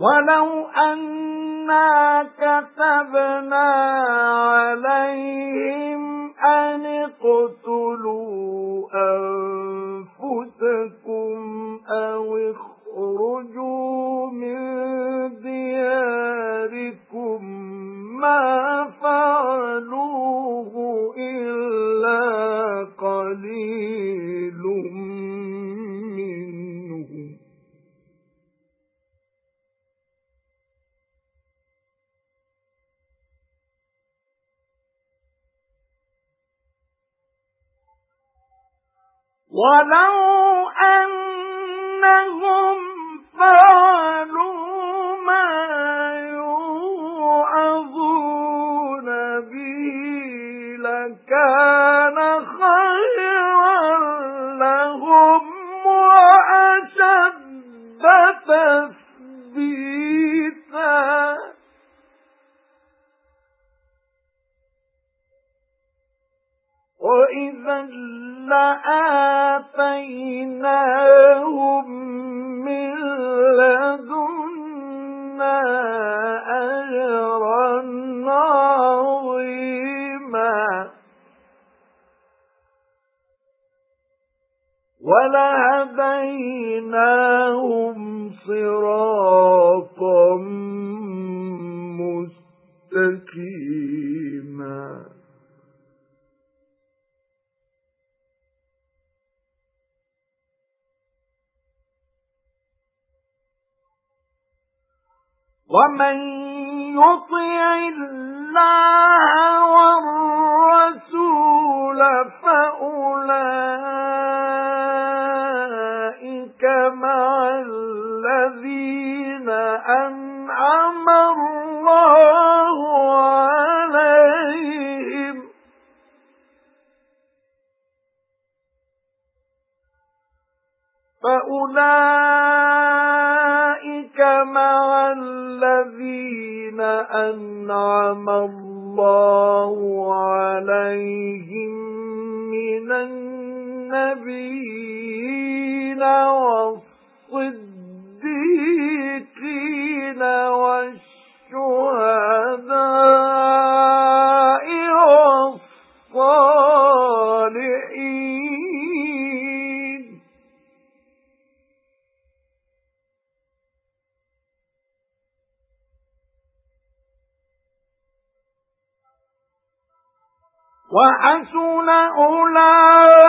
وَلَوْ أَنَّا كَتَبْنَا عَلَيْهِمْ وَلَوْ أَنَّهُمْ فَعَلُوا مَا يُوعَظُونَ بِهِ لَكَانَ خَيْرًا لَهُمْ وَأَشَدَّ تَثْبِيتًا. وَإِذًا لَآتَيْنَاهُمْ مِنْ لَدُنَّا أَجْرًا عَظِيمًا. وَلَهَدَيْنَاهُمْ صِرَاطًا وَمَن يُطِعِ اللَّهَ وَالرَّسُولَ فَأُولَئِكَ مَعَ الَّذِينَ أَنْعَمَ اللَّهُ عَلَيْهِمْ فَأُولَئِكَ مَعَ الَّذِينَ أَنْعَمَ اللَّهُ عَلَيْهِمْ مِنَ النَّبِيِّينَ وَالصِّدِّيقِينَ وَحَسُنَ أُولَئِكَ